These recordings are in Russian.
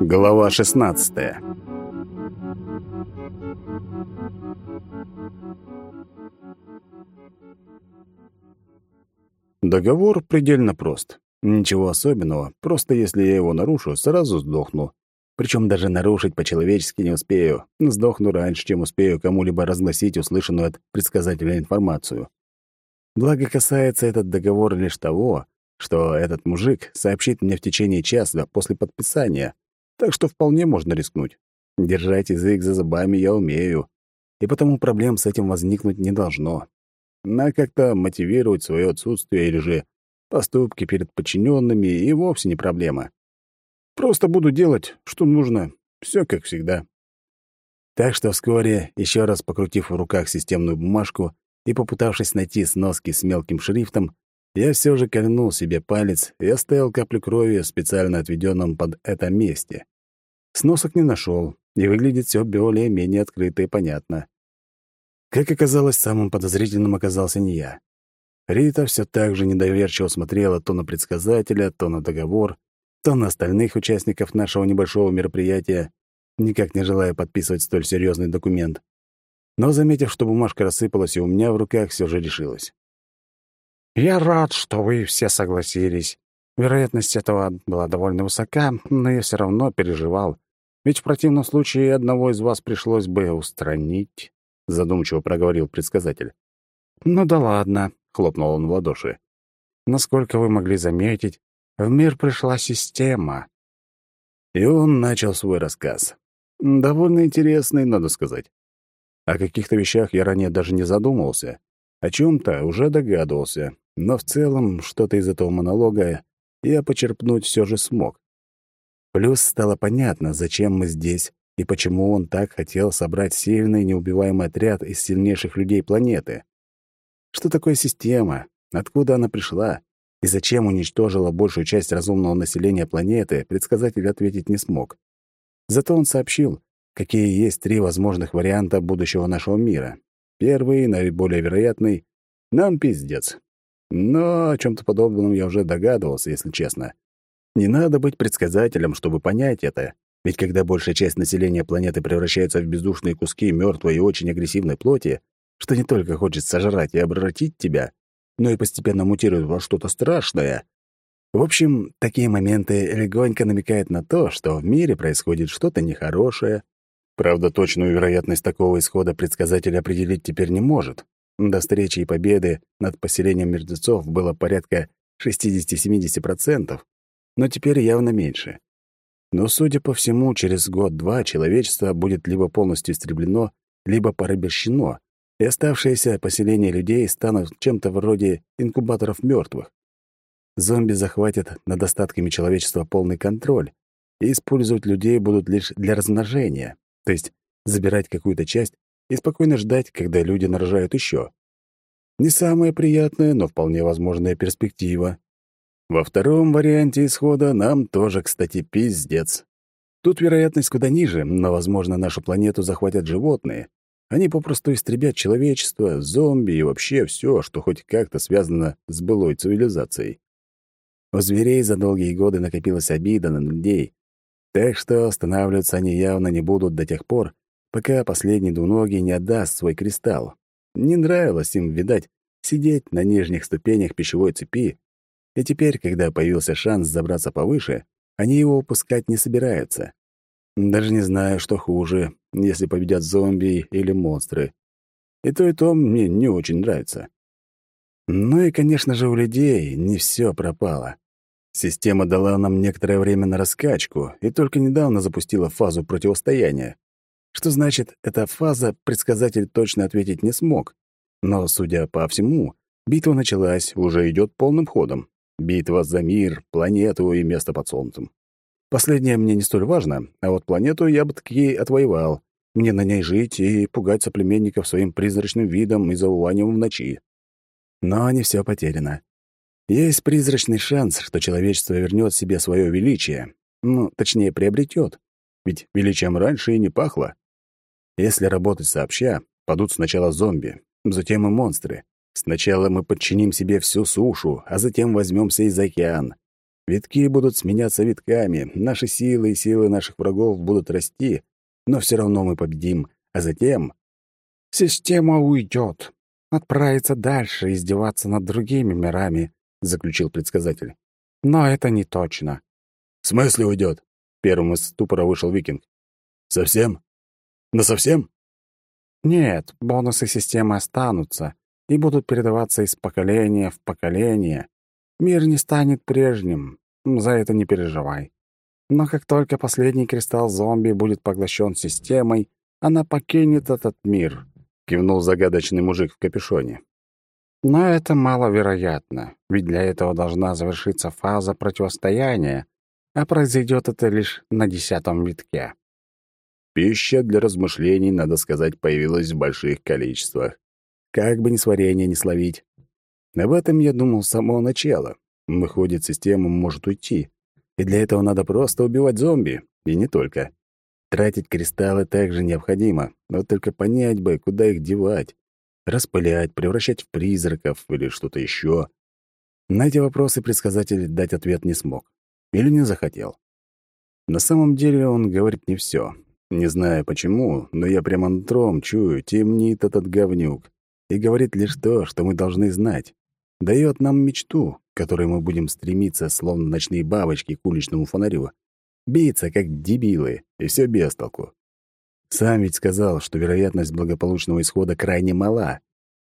Глава 16 Договор предельно прост. Ничего особенного, просто если я его нарушу, сразу сдохну. Причем даже нарушить по-человечески не успею. Сдохну раньше, чем успею кому-либо разгласить услышанную от предсказателя информацию. Благо касается этот договор лишь того, что этот мужик сообщит мне в течение часа после подписания, так что вполне можно рискнуть. Держать язык за зубами я умею, и потому проблем с этим возникнуть не должно. На как-то мотивировать свое отсутствие или же поступки перед подчиненными и вовсе не проблема. Просто буду делать, что нужно, все как всегда. Так что вскоре, еще раз покрутив в руках системную бумажку и попытавшись найти сноски с мелким шрифтом, я все же кольнул себе палец и оставил каплю крови в специально отведенном под это месте. Сносок не нашел, и выглядит все более-менее открыто и понятно. Как оказалось, самым подозрительным оказался не я. Рита все так же недоверчиво смотрела то на предсказателя, то на договор, то на остальных участников нашего небольшого мероприятия, никак не желая подписывать столь серьезный документ. Но, заметив, что бумажка рассыпалась и у меня в руках, все же решилась. «Я рад, что вы все согласились. Вероятность этого была довольно высока, но я все равно переживал. Ведь в противном случае одного из вас пришлось бы устранить», — задумчиво проговорил предсказатель. «Ну да ладно», — хлопнул он в ладоши. «Насколько вы могли заметить, в мир пришла система». И он начал свой рассказ. Довольно интересный, надо сказать. О каких-то вещах я ранее даже не задумывался. О чем то уже догадывался, но в целом что-то из этого монолога я почерпнуть все же смог. Плюс стало понятно, зачем мы здесь и почему он так хотел собрать сильный неубиваемый отряд из сильнейших людей планеты. Что такое система? Откуда она пришла? И зачем уничтожила большую часть разумного населения планеты, предсказатель ответить не смог. Зато он сообщил, какие есть три возможных варианта будущего нашего мира. Первый, наиболее вероятный — нам пиздец. Но о чем то подобном я уже догадывался, если честно. Не надо быть предсказателем, чтобы понять это. Ведь когда большая часть населения планеты превращается в бездушные куски мертвой и очень агрессивной плоти, что не только хочет сожрать и обратить тебя, но и постепенно мутирует во что-то страшное. В общем, такие моменты легонько намекают на то, что в мире происходит что-то нехорошее. Правда, точную вероятность такого исхода предсказатель определить теперь не может. До встречи и победы над поселением мертвецов было порядка 60-70%, но теперь явно меньше. Но, судя по всему, через год-два человечество будет либо полностью истреблено, либо порабощено, и оставшиеся поселения людей станут чем-то вроде инкубаторов мертвых. Зомби захватят над остатками человечества полный контроль и использовать людей будут лишь для размножения, то есть забирать какую-то часть и спокойно ждать, когда люди нарожают еще. Не самая приятная, но вполне возможная перспектива. Во втором варианте исхода нам тоже, кстати, пиздец. Тут вероятность куда ниже, но, возможно, нашу планету захватят животные. Они попросту истребят человечество, зомби и вообще все, что хоть как-то связано с былой цивилизацией. У зверей за долгие годы накопилась обида на людей, так что останавливаться они явно не будут до тех пор, пока последний двуногий не отдаст свой кристалл. Не нравилось им, видать, сидеть на нижних ступенях пищевой цепи и теперь, когда появился шанс забраться повыше, они его упускать не собираются. Даже не знаю, что хуже, если победят зомби или монстры. И то, и то мне не очень нравится. Ну и, конечно же, у людей не все пропало. Система дала нам некоторое время на раскачку и только недавно запустила фазу противостояния. Что значит, эта фаза предсказатель точно ответить не смог. Но, судя по всему, битва началась, уже идет полным ходом. Битва за мир, планету и место под солнцем. Последнее мне не столь важно, а вот планету я бы таки отвоевал. Мне на ней жить и пугать соплеменников своим призрачным видом и завыванием в ночи. Но не все потеряно. Есть призрачный шанс, что человечество вернет себе свое величие. Ну, точнее, приобретет. Ведь величием раньше и не пахло. Если работать сообща, падут сначала зомби, затем и монстры. Сначала мы подчиним себе всю сушу, а затем возьмемся из океан. Витки будут сменяться витками, наши силы и силы наших врагов будут расти, но все равно мы победим, а затем... «Система уйдет, отправится дальше издеваться над другими мирами», — заключил предсказатель. «Но это не точно». «В смысле уйдет?» — первым из ступора вышел викинг. «Совсем? На совсем?» «Нет, бонусы системы останутся и будут передаваться из поколения в поколение. Мир не станет прежним, за это не переживай. Но как только последний кристалл зомби будет поглощен системой, она покинет этот мир», — кивнул загадочный мужик в капюшоне. «Но это маловероятно, ведь для этого должна завершиться фаза противостояния, а произойдет это лишь на десятом витке». Пища для размышлений, надо сказать, появилась в больших количествах. Как бы ни сварение не словить. Об этом я думал с самого начала. Выходит, система может уйти. И для этого надо просто убивать зомби. И не только. Тратить кристаллы также необходимо, но только понять бы, куда их девать. Распылять, превращать в призраков или что-то еще. На эти вопросы предсказатель дать ответ не смог. Или не захотел. На самом деле он говорит не все. Не знаю почему, но я прямо нутром чую, темнит этот говнюк. И говорит лишь то, что мы должны знать. Дает нам мечту, к которой мы будем стремиться, словно ночные бабочки к уличному фонарю. Биться, как дебилы, и все без толку. Сам ведь сказал, что вероятность благополучного исхода крайне мала.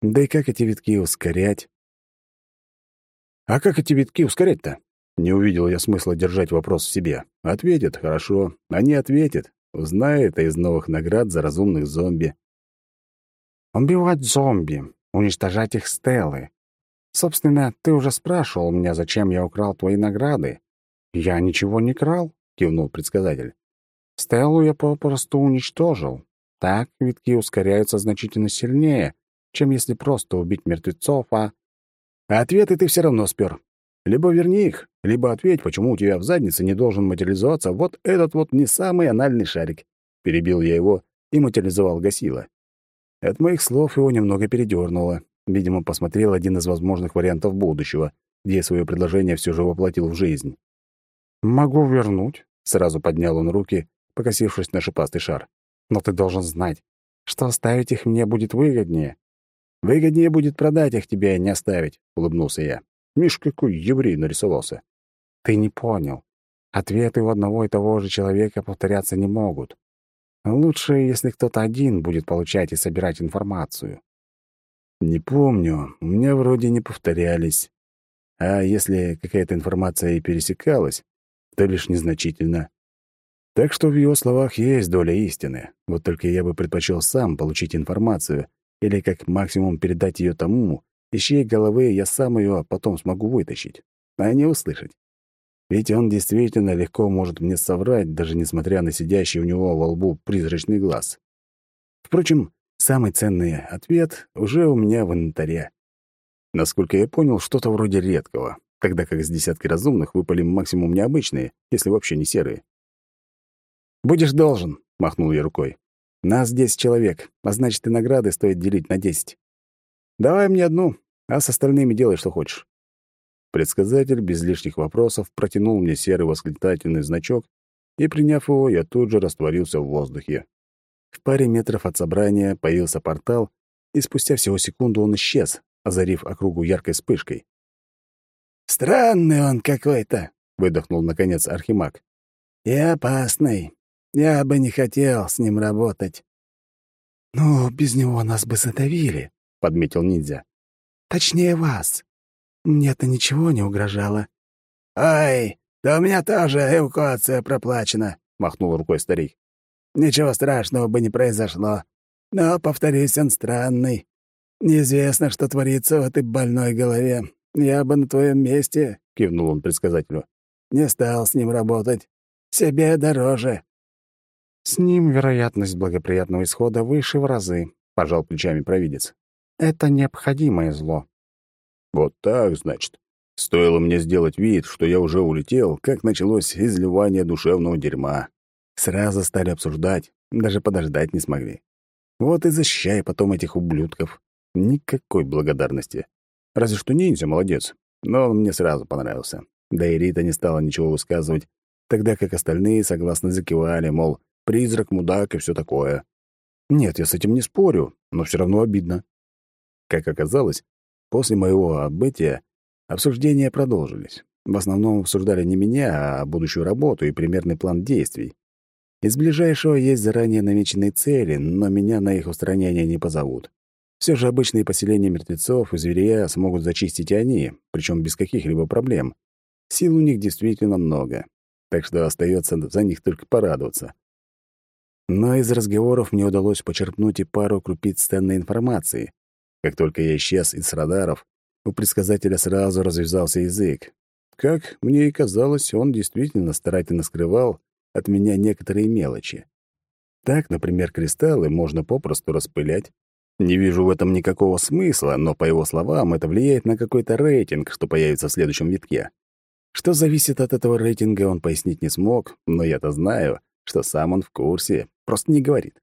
Да и как эти витки ускорять? А как эти витки ускорять-то? Не увидел я смысла держать вопрос в себе. Ответят, хорошо. Они ответят. Узнаю это из новых наград за разумных зомби. Убивать зомби, уничтожать их стелы, Собственно, ты уже спрашивал меня, зачем я украл твои награды. Я ничего не крал, кивнул предсказатель. Стеллу я попросту уничтожил. Так витки ускоряются значительно сильнее, чем если просто убить мертвецов, а... а ответы ты все равно спер. Либо верни их, либо ответь, почему у тебя в заднице не должен материализоваться вот этот вот не самый анальный шарик. Перебил я его и материализовал гасила. От моих слов его немного передернуло, Видимо, посмотрел один из возможных вариантов будущего, где свое предложение все же воплотил в жизнь. «Могу вернуть», — сразу поднял он руки, покосившись на шипастый шар. «Но ты должен знать, что оставить их мне будет выгоднее». «Выгоднее будет продать их тебе, а не оставить», — улыбнулся я. Миш, какой еврей нарисовался. «Ты не понял. Ответы у одного и того же человека повторяться не могут. Лучше, если кто-то один будет получать и собирать информацию. Не помню, у меня вроде не повторялись. А если какая-то информация и пересекалась, то лишь незначительно. Так что в его словах есть доля истины. Вот только я бы предпочел сам получить информацию или как максимум передать ее тому, из чьей головы я сам ее потом смогу вытащить, а не услышать. Ведь он действительно легко может мне соврать, даже несмотря на сидящий у него во лбу призрачный глаз. Впрочем, Самый ценный ответ уже у меня в инвентаре. Насколько я понял, что-то вроде редкого, тогда как с десятки разумных выпали максимум необычные, если вообще не серые. «Будешь должен», — махнул я рукой. «Нас десять человек, а значит, и награды стоит делить на десять. Давай мне одну, а с остальными делай, что хочешь». Предсказатель без лишних вопросов протянул мне серый восклицательный значок, и, приняв его, я тут же растворился в воздухе. В паре метров от собрания появился портал, и спустя всего секунду он исчез, озарив округу яркой вспышкой. «Странный он какой-то», — выдохнул, наконец, Архимаг. «И опасный. Я бы не хотел с ним работать». «Ну, без него нас бы задавили», — подметил ниндзя. «Точнее, вас. Мне-то ничего не угрожало». «Ой, да у меня тоже эвакуация проплачена», — махнул рукой старик. Ничего страшного бы не произошло. Но, повторюсь, он странный. Неизвестно, что творится в этой больной голове. Я бы на твоем месте, — кивнул он предсказателю, — не стал с ним работать. Себе дороже. С ним вероятность благоприятного исхода выше в разы, — пожал плечами провидец. Это необходимое зло. Вот так, значит. Стоило мне сделать вид, что я уже улетел, как началось изливание душевного дерьма. Сразу стали обсуждать, даже подождать не смогли. Вот и защищай потом этих ублюдков. Никакой благодарности. Разве что ниндзя молодец, но он мне сразу понравился. Да и Рита не стала ничего высказывать, тогда как остальные согласно закивали, мол, призрак, мудак и все такое. Нет, я с этим не спорю, но все равно обидно. Как оказалось, после моего отбытия обсуждения продолжились. В основном обсуждали не меня, а будущую работу и примерный план действий. Из ближайшего есть заранее намеченные цели, но меня на их устранение не позовут. Все же обычные поселения мертвецов и зверя смогут зачистить они, причем без каких-либо проблем. Сил у них действительно много, так что остается за них только порадоваться. Но из разговоров мне удалось почерпнуть и пару крупиц ценной информации. Как только я исчез из радаров, у предсказателя сразу развязался язык. Как мне и казалось, он действительно старательно скрывал от меня некоторые мелочи. Так, например, кристаллы можно попросту распылять. Не вижу в этом никакого смысла, но, по его словам, это влияет на какой-то рейтинг, что появится в следующем витке. Что зависит от этого рейтинга, он пояснить не смог, но я-то знаю, что сам он в курсе, просто не говорит.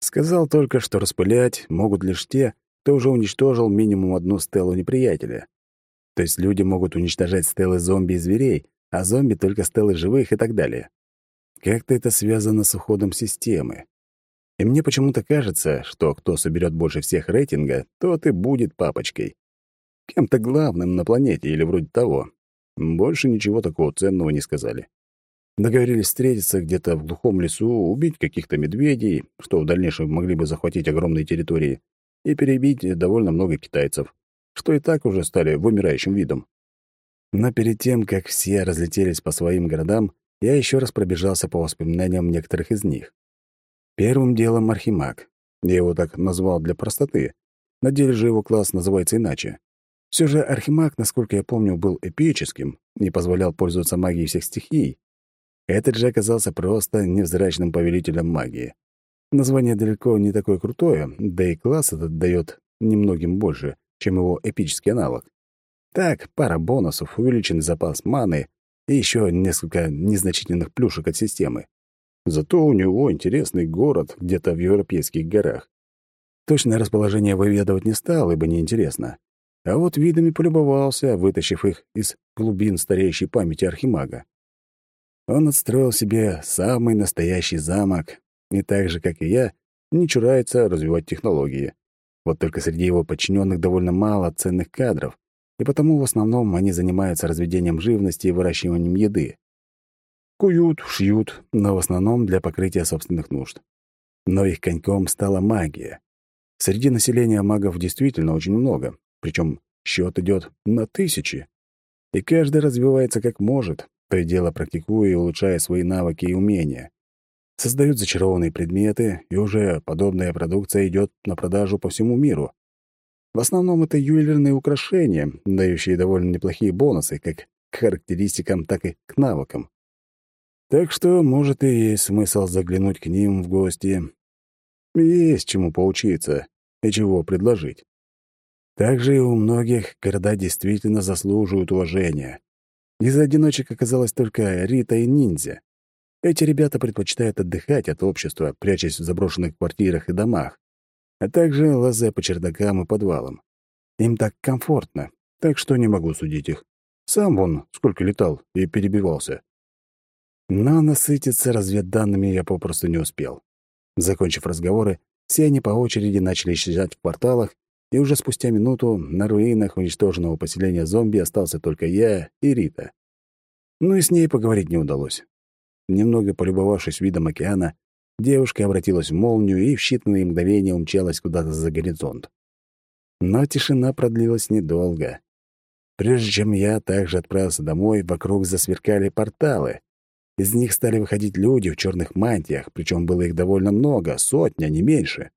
Сказал только, что распылять могут лишь те, кто уже уничтожил минимум одну стелу неприятеля. То есть люди могут уничтожать стелы зомби и зверей, а зомби — только стелы живых и так далее. Как-то это связано с уходом системы. И мне почему-то кажется, что кто соберет больше всех рейтинга, тот и будет папочкой. Кем-то главным на планете или вроде того. Больше ничего такого ценного не сказали. Договорились встретиться где-то в глухом лесу, убить каких-то медведей, что в дальнейшем могли бы захватить огромные территории, и перебить довольно много китайцев, что и так уже стали вымирающим видом. Но перед тем, как все разлетелись по своим городам, я еще раз пробежался по воспоминаниям некоторых из них. Первым делом Архимаг. Я его так назвал для простоты. На деле же его класс называется иначе. Все же Архимаг, насколько я помню, был эпическим, не позволял пользоваться магией всех стихий. Этот же оказался просто невзрачным повелителем магии. Название далеко не такое крутое, да и класс этот дает немногим больше, чем его эпический аналог. Так, пара бонусов, увеличенный запас маны и еще несколько незначительных плюшек от системы. Зато у него интересный город где-то в европейских горах. Точное расположение выведывать не стал, ибо неинтересно. А вот видами полюбовался, вытащив их из глубин стареющей памяти Архимага. Он отстроил себе самый настоящий замок, и так же, как и я, не чурается развивать технологии. Вот только среди его подчиненных довольно мало ценных кадров, и потому в основном они занимаются разведением живности и выращиванием еды. Куют, шьют, но в основном для покрытия собственных нужд. Но их коньком стала магия. Среди населения магов действительно очень много, причем счет идет на тысячи. И каждый развивается как может, то и дело практикуя и улучшая свои навыки и умения. Создают зачарованные предметы, и уже подобная продукция идет на продажу по всему миру. В основном это ювелирные украшения, дающие довольно неплохие бонусы как к характеристикам, так и к навыкам. Так что, может, и есть смысл заглянуть к ним в гости. Есть чему поучиться и чего предложить. Также и у многих города действительно заслуживают уважения. Из одиночек оказалось только Рита и Ниндзя. Эти ребята предпочитают отдыхать от общества, прячась в заброшенных квартирах и домах а также лазая по чердакам и подвалам. Им так комфортно, так что не могу судить их. Сам вон сколько летал и перебивался. Но насытиться разведданными я попросту не успел. Закончив разговоры, все они по очереди начали исчезать в кварталах, и уже спустя минуту на руинах уничтоженного поселения зомби остался только я и Рита. Ну и с ней поговорить не удалось. Немного полюбовавшись видом океана, Девушка обратилась в молнию и в считанные мгновения умчалась куда-то за горизонт. Но тишина продлилась недолго. Прежде чем я также отправился домой, вокруг засверкали порталы. Из них стали выходить люди в черных мантиях, причем было их довольно много, сотня, не меньше.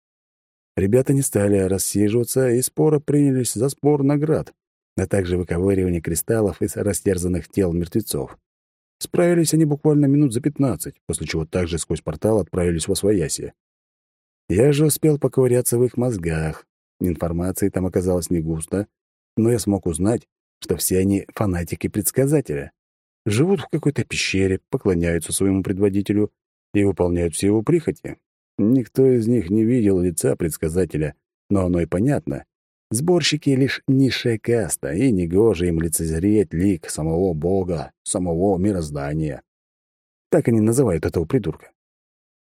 Ребята не стали рассиживаться и споро принялись за спор наград, а также выковыривание кристаллов из растерзанных тел мертвецов. Справились они буквально минут за пятнадцать, после чего также сквозь портал отправились во свояси. Я же успел поковыряться в их мозгах. Информации там оказалось не густо, но я смог узнать, что все они фанатики предсказателя. Живут в какой-то пещере, поклоняются своему предводителю и выполняют все его прихоти. Никто из них не видел лица предсказателя, но оно и понятно. Сборщики — лишь низшая каста, и негоже им лицезреть лик самого Бога, самого мироздания. Так они называют этого придурка.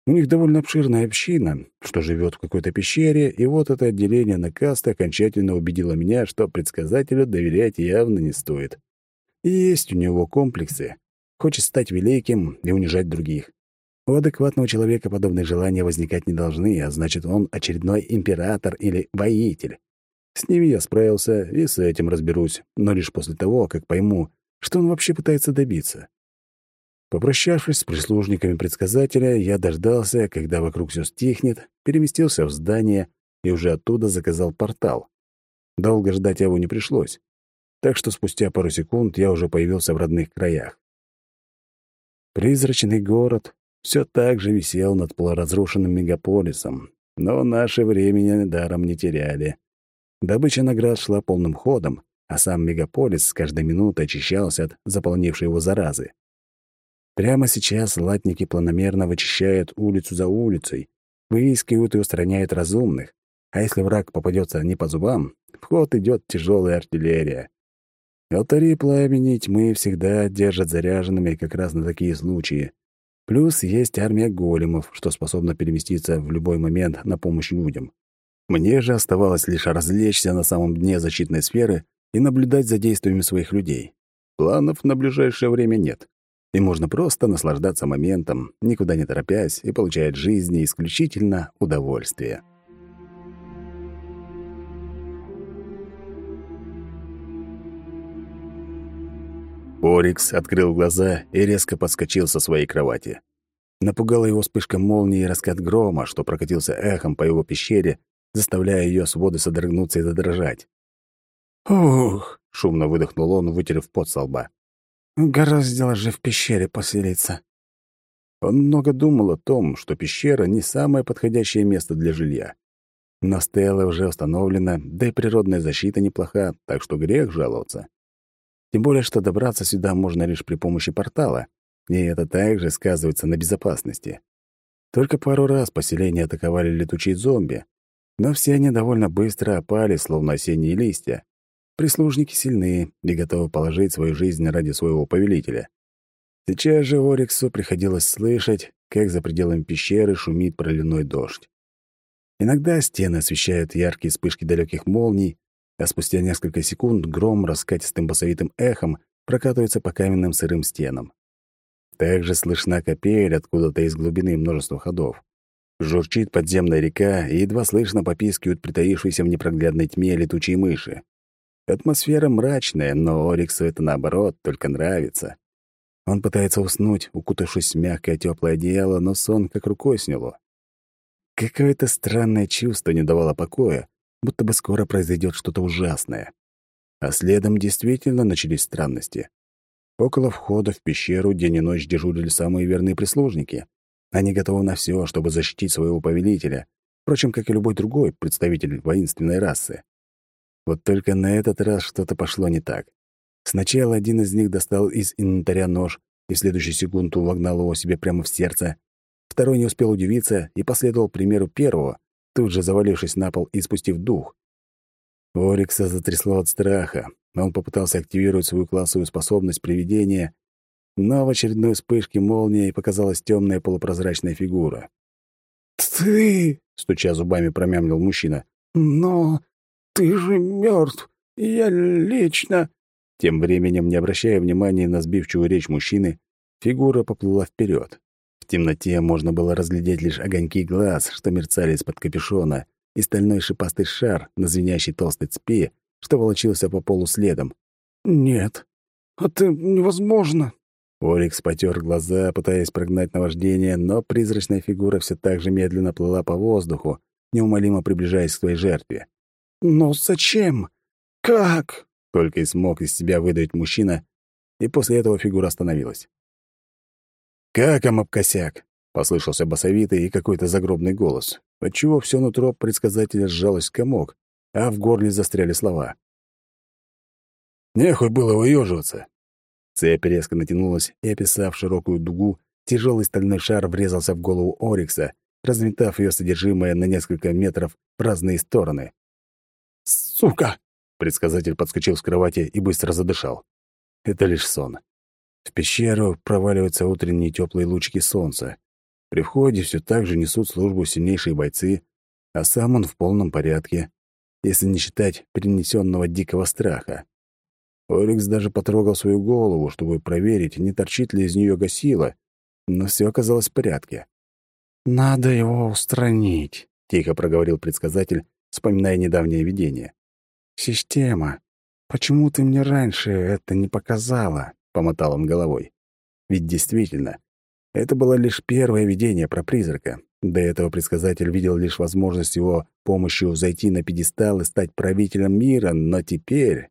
У них довольно обширная община, что живет в какой-то пещере, и вот это отделение на касты окончательно убедило меня, что предсказателю доверять явно не стоит. Есть у него комплексы. Хочет стать великим и унижать других. У адекватного человека подобные желания возникать не должны, а значит, он очередной император или воитель. С ними я справился и с этим разберусь, но лишь после того, как пойму, что он вообще пытается добиться. Попрощавшись с прислужниками предсказателя, я дождался, когда вокруг все стихнет, переместился в здание и уже оттуда заказал портал. Долго ждать его не пришлось, так что спустя пару секунд я уже появился в родных краях. Призрачный город все так же висел над полуразрушенным мегаполисом, но наше времени даром не теряли. Добыча наград шла полным ходом, а сам мегаполис с каждой минутой очищался от заполнившей его заразы. Прямо сейчас латники планомерно вычищают улицу за улицей, выискивают и устраняют разумных, а если враг попадется не по зубам, в ход идет тяжелая артиллерия. Алтари пламени тьмы всегда держат заряженными как раз на такие случаи. Плюс есть армия големов, что способна переместиться в любой момент на помощь людям. Мне же оставалось лишь развлечься на самом дне защитной сферы и наблюдать за действиями своих людей. Планов на ближайшее время нет и можно просто наслаждаться моментом, никуда не торопясь, и получать жизни исключительно удовольствие. Орикс открыл глаза и резко подскочил со своей кровати. Напугала его вспышка молнии и раскат грома, что прокатился эхом по его пещере, заставляя ее своды содрогнуться и задрожать. «Ух!» — шумно выдохнул он, вытерев пот со лба. Гораздо же в пещере поселиться. Он много думал о том, что пещера — не самое подходящее место для жилья. Но стела уже установлена, да и природная защита неплоха, так что грех жаловаться. Тем более, что добраться сюда можно лишь при помощи портала, и это также сказывается на безопасности. Только пару раз поселение атаковали летучие зомби, но все они довольно быстро опали, словно осенние листья. Прислужники сильны и готовы положить свою жизнь ради своего повелителя. Сейчас же Ориксу приходилось слышать, как за пределами пещеры шумит проливной дождь. Иногда стены освещают яркие вспышки далеких молний, а спустя несколько секунд гром раскатистым басовитым эхом прокатывается по каменным сырым стенам. Также слышна капель откуда-то из глубины множества ходов. Журчит подземная река, и едва слышно попискивают притаившиеся в непроглядной тьме летучие мыши. Атмосфера мрачная, но Ориксу это, наоборот, только нравится. Он пытается уснуть, укутавшись в мягкое теплое одеяло, но сон как рукой сняло. Какое-то странное чувство не давало покоя, будто бы скоро произойдет что-то ужасное. А следом действительно начались странности. Около входа в пещеру день и ночь дежурили самые верные прислужники. Они готовы на все, чтобы защитить своего повелителя, впрочем, как и любой другой представитель воинственной расы. Вот только на этот раз что-то пошло не так. Сначала один из них достал из инвентаря нож и в следующую секунду вогнал его себе прямо в сердце. Второй не успел удивиться и последовал примеру первого, тут же завалившись на пол и спустив дух. Орикса затрясло от страха. Он попытался активировать свою классовую способность привидения, но в очередной вспышке молнии показалась темная полупрозрачная фигура. «Ты!» — стуча зубами, промямлил мужчина. «Но «Ты же мертв, я лично...» Тем временем, не обращая внимания на сбивчивую речь мужчины, фигура поплыла вперед. В темноте можно было разглядеть лишь огоньки глаз, что мерцали из-под капюшона, и стальной шипастый шар на звенящей толстой цепи, что волочился по полу следом. «Нет, это невозможно!» Орикс потер глаза, пытаясь прогнать наваждение, но призрачная фигура все так же медленно плыла по воздуху, неумолимо приближаясь к своей жертве. «Но зачем? Как?» — только и смог из себя выдавить мужчина, и после этого фигура остановилась. «Каком об косяк?» — послышался басовитый и какой-то загробный голос, отчего все нутро предсказателя сжалось в комок, а в горле застряли слова. «Нехуй было выёживаться!» Цепь резко натянулась, и, описав широкую дугу, тяжелый стальной шар врезался в голову Орикса, разметав ее содержимое на несколько метров в разные стороны. Сука!» Предсказатель подскочил с кровати и быстро задышал. Это лишь сон. В пещеру проваливаются утренние теплые лучики солнца. При входе все так же несут службу сильнейшие бойцы, а сам он в полном порядке, если не считать перенесенного дикого страха. Орикс даже потрогал свою голову, чтобы проверить, не торчит ли из нее гасила, но все оказалось в порядке. «Надо его устранить», — тихо проговорил предсказатель, вспоминая недавнее видение. «Система, почему ты мне раньше это не показала?» — помотал он головой. Ведь действительно, это было лишь первое видение про призрака. До этого предсказатель видел лишь возможность его помощью зайти на пьедестал и стать правителем мира, но теперь...